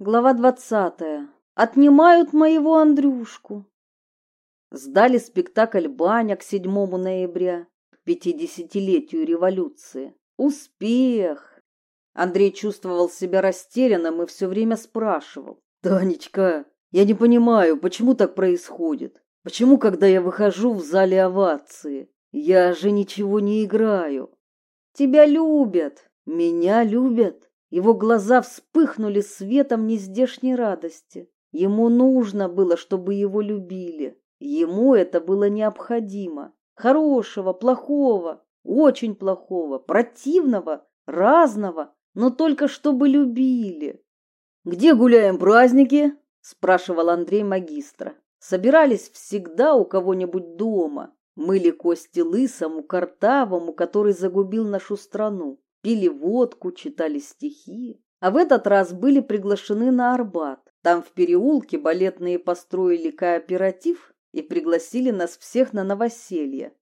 Глава двадцатая. Отнимают моего Андрюшку. Сдали спектакль «Баня» к 7 ноября, к пятидесятилетию революции. Успех! Андрей чувствовал себя растерянным и все время спрашивал. «Танечка, я не понимаю, почему так происходит? Почему, когда я выхожу в зале овации, я же ничего не играю? Тебя любят, меня любят. Его глаза вспыхнули светом нездешней радости. Ему нужно было, чтобы его любили. Ему это было необходимо. Хорошего, плохого, очень плохого, противного, разного, но только чтобы любили. «Где гуляем праздники?» – спрашивал Андрей магистра. Собирались всегда у кого-нибудь дома. Мыли кости лысому, картавому, который загубил нашу страну пили водку, читали стихи. А в этот раз были приглашены на Арбат. Там в переулке балетные построили кооператив и пригласили нас всех на новоселье.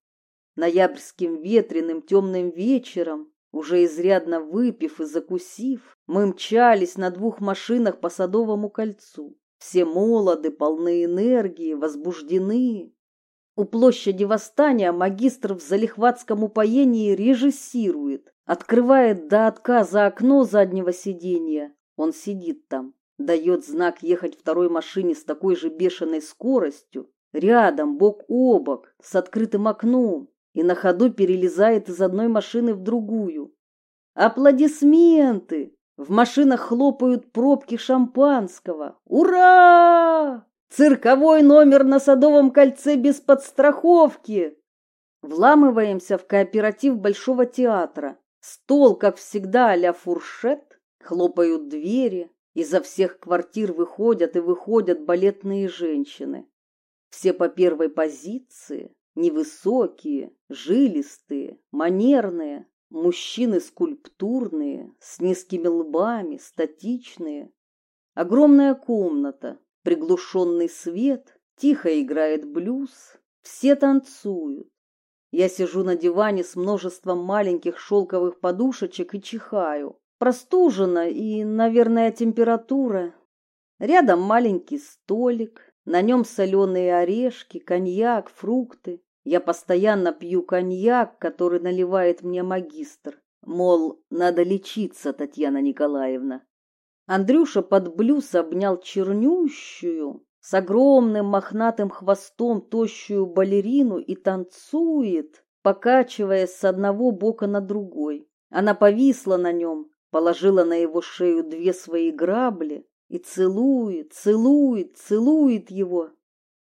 Ноябрьским ветреным темным вечером, уже изрядно выпив и закусив, мы мчались на двух машинах по Садовому кольцу. Все молоды, полны энергии, возбуждены. У площади Восстания магистр в залихватском упоении режиссирует, Открывает до отказа окно заднего сиденья. Он сидит там, дает знак ехать второй машине с такой же бешеной скоростью, рядом, бок о бок, с открытым окном, и на ходу перелезает из одной машины в другую. Аплодисменты! В машинах хлопают пробки шампанского. Ура! Цирковой номер на Садовом кольце без подстраховки! Вламываемся в кооператив Большого театра. Стол, как всегда, а-ля фуршет, хлопают двери, изо всех квартир выходят и выходят балетные женщины. Все по первой позиции, невысокие, жилистые, манерные, мужчины скульптурные, с низкими лбами, статичные. Огромная комната, приглушенный свет, тихо играет блюз, все танцуют. Я сижу на диване с множеством маленьких шелковых подушечек и чихаю. Простужена и, наверное, температура. Рядом маленький столик, на нем соленые орешки, коньяк, фрукты. Я постоянно пью коньяк, который наливает мне магистр. Мол, надо лечиться, Татьяна Николаевна. Андрюша под блюз обнял чернющую, с огромным мохнатым хвостом тощую балерину и танцует, покачиваясь с одного бока на другой. Она повисла на нем, положила на его шею две свои грабли и целует, целует, целует его.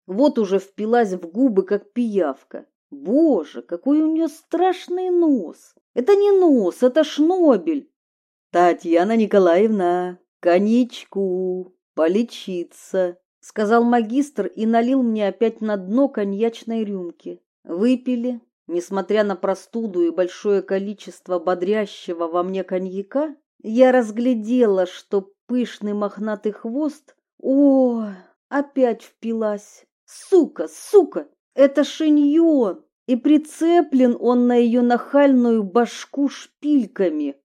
Вот уже впилась в губы, как пиявка. Боже, какой у нее страшный нос! Это не нос, это шнобель. Татьяна Николаевна, коньячку, полечиться сказал магистр и налил мне опять на дно коньячной рюмки. Выпили, несмотря на простуду и большое количество бодрящего во мне коньяка, я разглядела, что пышный мохнатый хвост, о, опять впилась. Сука, сука, это шиньон, и прицеплен он на ее нахальную башку шпильками.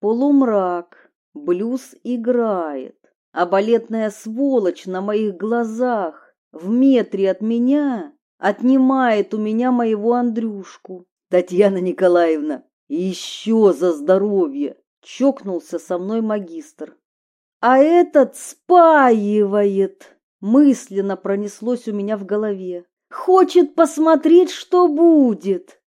Полумрак, блюз играет а балетная сволочь на моих глазах в метре от меня отнимает у меня моего Андрюшку. Татьяна Николаевна, еще за здоровье! Чокнулся со мной магистр. А этот спаивает! Мысленно пронеслось у меня в голове. Хочет посмотреть, что будет.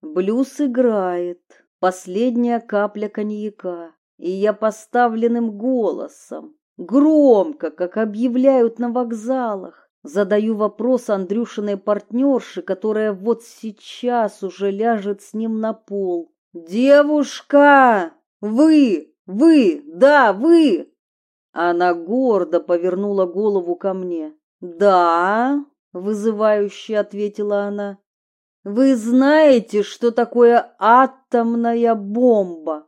Блюз играет. Последняя капля коньяка. И я поставленным голосом, Громко, как объявляют на вокзалах, задаю вопрос Андрюшиной партнерши, которая вот сейчас уже ляжет с ним на пол. «Девушка! Вы! Вы! Да, вы!» Она гордо повернула голову ко мне. «Да», — вызывающе ответила она, — «вы знаете, что такое атомная бомба?»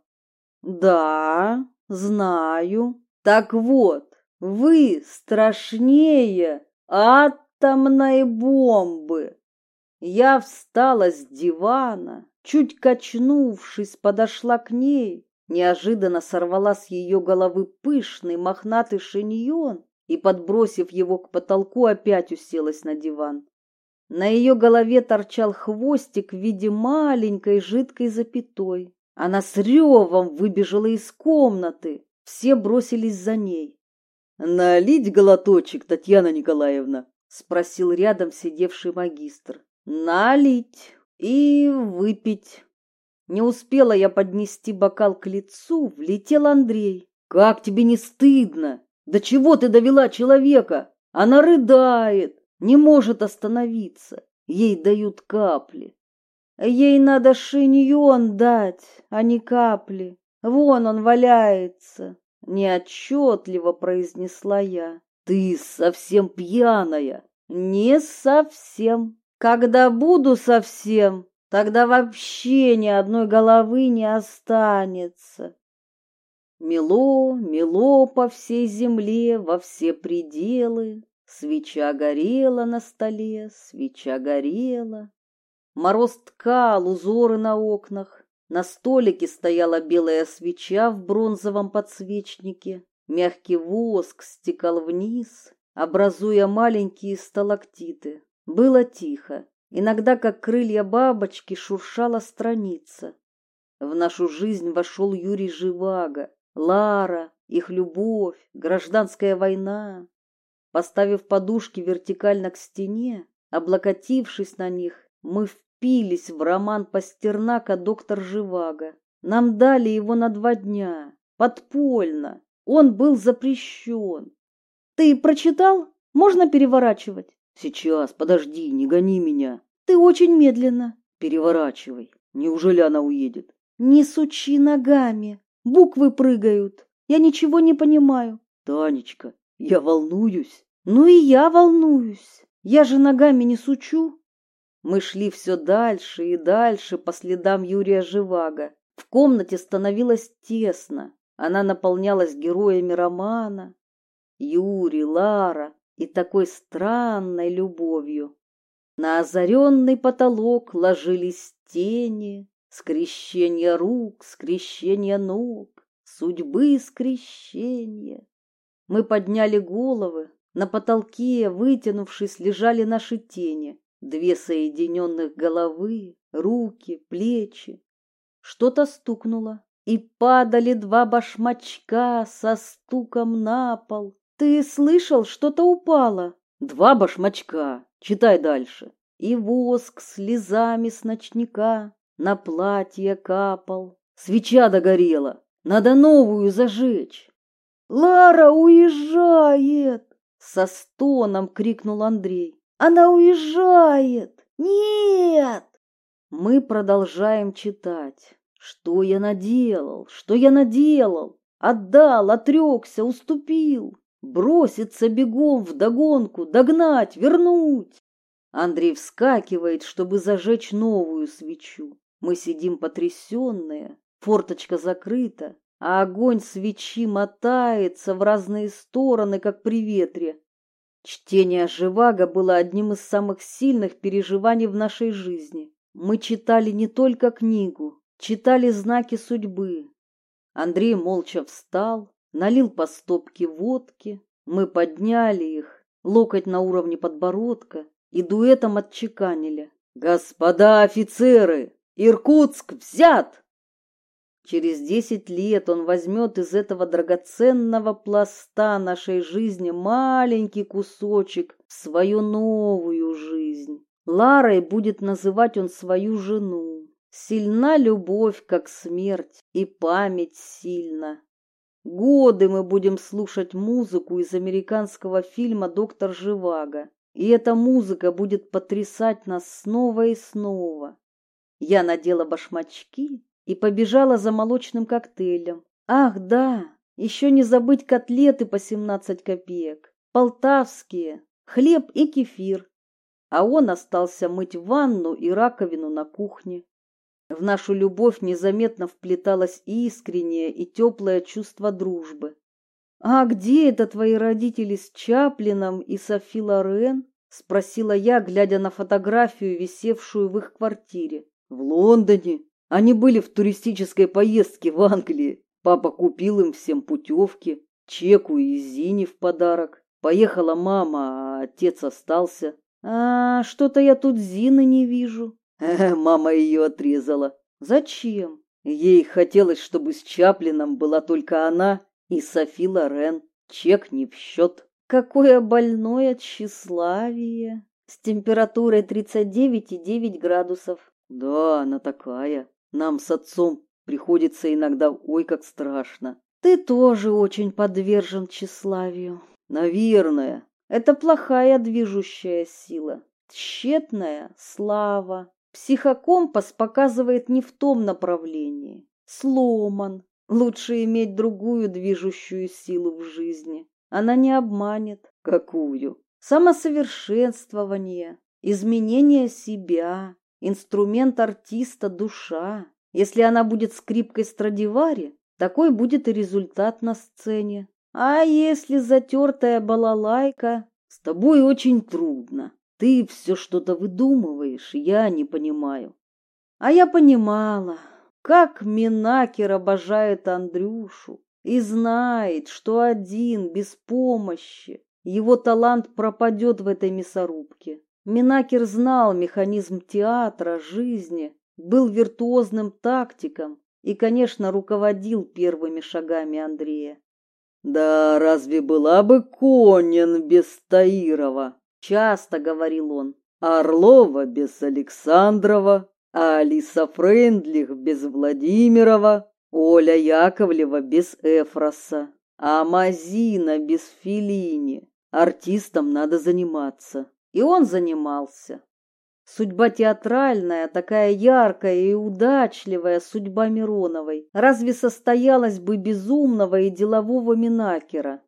«Да, знаю», так вот, вы страшнее атомной бомбы. Я встала с дивана, чуть качнувшись, подошла к ней, Неожиданно сорвала с ее головы пышный мохнатый шиньон и, подбросив его к потолку, опять уселась на диван. На ее голове торчал хвостик в виде маленькой жидкой запятой. Она с ревом выбежала из комнаты. Все бросились за ней. «Налить глоточек, Татьяна Николаевна?» — спросил рядом сидевший магистр. «Налить и выпить». Не успела я поднести бокал к лицу, влетел Андрей. «Как тебе не стыдно? До чего ты довела человека? Она рыдает, не может остановиться. Ей дают капли. Ей надо шиньон дать, а не капли. Вон он валяется, неотчетливо произнесла я. Ты совсем пьяная. Не совсем. Когда буду совсем, тогда вообще ни одной головы не останется. Мело, мело по всей земле, во все пределы. Свеча горела на столе, свеча горела. Мороз ткал узоры на окнах. На столике стояла белая свеча в бронзовом подсвечнике. Мягкий воск стекал вниз, образуя маленькие сталактиты. Было тихо. Иногда, как крылья бабочки, шуршала страница. В нашу жизнь вошел Юрий Живаго, Лара, их любовь, гражданская война. Поставив подушки вертикально к стене, облокотившись на них, мы впились в роман Пастернака «Доктор Живаго». Нам дали его на два дня, подпольно. Он был запрещен. Ты прочитал? Можно переворачивать? Сейчас, подожди, не гони меня. Ты очень медленно. Переворачивай. Неужели она уедет? Не сучи ногами. Буквы прыгают. Я ничего не понимаю. Танечка, я волнуюсь. Ну и я волнуюсь. Я же ногами не сучу. Мы шли все дальше и дальше по следам Юрия Живаго. В комнате становилось тесно. Она наполнялась героями романа. Юрий, Лара и такой странной любовью. На озаренный потолок ложились тени, скрещение рук, скрещение ног, судьбы скрещения. Мы подняли головы, на потолке, вытянувшись, лежали наши тени. Две соединенных головы, руки, плечи. Что-то стукнуло, и падали два башмачка со стуком на пол. Ты слышал, что-то упало? Два башмачка. Читай дальше. И воск слезами с ночника на платье капал. Свеча догорела. Надо новую зажечь. Лара уезжает! Со стоном крикнул Андрей. Она уезжает! Нет! Мы продолжаем читать. Что я наделал? Что я наделал? Отдал, отрекся, уступил. Броситься бегом в догонку, догнать, вернуть. Андрей вскакивает, чтобы зажечь новую свечу. Мы сидим потрясенные, форточка закрыта, а огонь свечи мотается в разные стороны, как при ветре. Чтение Живаго было одним из самых сильных переживаний в нашей жизни. Мы читали не только книгу, читали знаки судьбы. Андрей молча встал, налил по стопке водки, мы подняли их, локоть на уровне подбородка, и дуэтом отчеканили. «Господа офицеры! Иркутск взят!» Через десять лет он возьмет из этого драгоценного пласта нашей жизни маленький кусочек в свою новую жизнь. Ларой будет называть он свою жену. Сильна любовь, как смерть, и память сильна. Годы мы будем слушать музыку из американского фильма «Доктор Живаго», и эта музыка будет потрясать нас снова и снова. Я надела башмачки, и побежала за молочным коктейлем. Ах, да, еще не забыть котлеты по 17 копеек, полтавские, хлеб и кефир. А он остался мыть ванну и раковину на кухне. В нашу любовь незаметно вплеталось искреннее и теплое чувство дружбы. «А где это твои родители с Чаплином и Софи Лорен?» — спросила я, глядя на фотографию, висевшую в их квартире. «В Лондоне. Они были в туристической поездке в Англии. Папа купил им всем путевки, чеку и Зине в подарок. Поехала мама, а отец остался. А что-то я тут Зины не вижу. Мама ее отрезала. Зачем? Ей хотелось, чтобы с Чаплином была только она и Софи Лорен. Чек не в счет. Какое больное тщеславие. С температурой 39,9 градусов. Да, она такая. Нам с отцом приходится иногда ой как страшно. Ты тоже очень подвержен тщеславию. Наверное. Это плохая движущая сила. Тщетная слава. Психокомпас показывает не в том направлении. Сломан. Лучше иметь другую движущую силу в жизни. Она не обманет. Какую? Самосовершенствование, изменение себя, инструмент артиста душа. Если она будет скрипкой Страдивари, такой будет и результат на сцене. А если затертая балалайка, с тобой очень трудно. Ты все что-то выдумываешь, я не понимаю. А я понимала, как Минакер обожает Андрюшу и знает, что один, без помощи, его талант пропадет в этой мясорубке. Минакер знал механизм театра, жизни, был виртуозным тактиком и, конечно, руководил первыми шагами Андрея. «Да разве была бы Конин без Таирова?» — часто говорил он. «Орлова без Александрова, а Алиса Френдлих без Владимирова, Оля Яковлева без Эфроса, а Мазина без Филини. Артистам надо заниматься». И он занимался. Судьба театральная, такая яркая и удачливая судьба Мироновой, разве состоялась бы безумного и делового Минакера?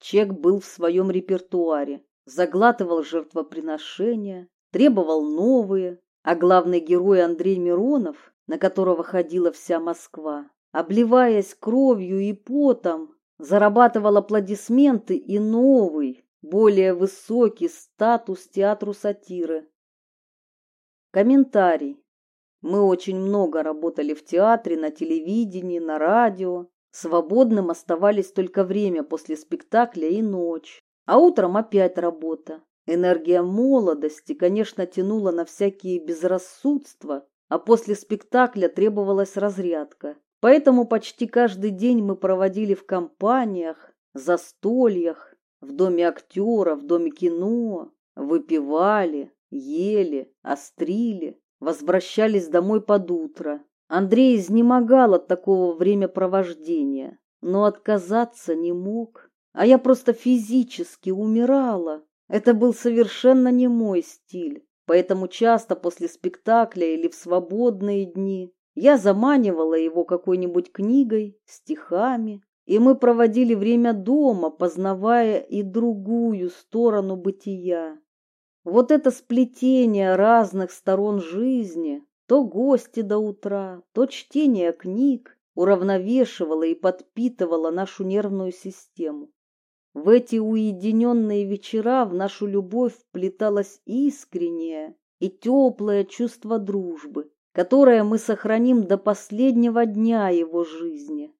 Чек был в своем репертуаре, заглатывал жертвоприношения, требовал новые, а главный герой Андрей Миронов, на которого ходила вся Москва, обливаясь кровью и потом, зарабатывал аплодисменты и новый, более высокий статус театру сатиры, Комментарий. Мы очень много работали в театре, на телевидении, на радио. Свободным оставались только время после спектакля и ночь. А утром опять работа. Энергия молодости, конечно, тянула на всякие безрассудства, а после спектакля требовалась разрядка. Поэтому почти каждый день мы проводили в компаниях, застольях, в доме актера, в доме кино, выпивали, ели, острили, возвращались домой под утро. Андрей изнемогал от такого времяпровождения, но отказаться не мог. А я просто физически умирала. Это был совершенно не мой стиль. Поэтому часто после спектакля или в свободные дни я заманивала его какой-нибудь книгой, стихами, и мы проводили время дома, познавая и другую сторону бытия. Вот это сплетение разных сторон жизни, то гости до утра, то чтение книг, уравновешивало и подпитывало нашу нервную систему. В эти уединенные вечера в нашу любовь вплеталось искреннее и теплое чувство дружбы, которое мы сохраним до последнего дня его жизни.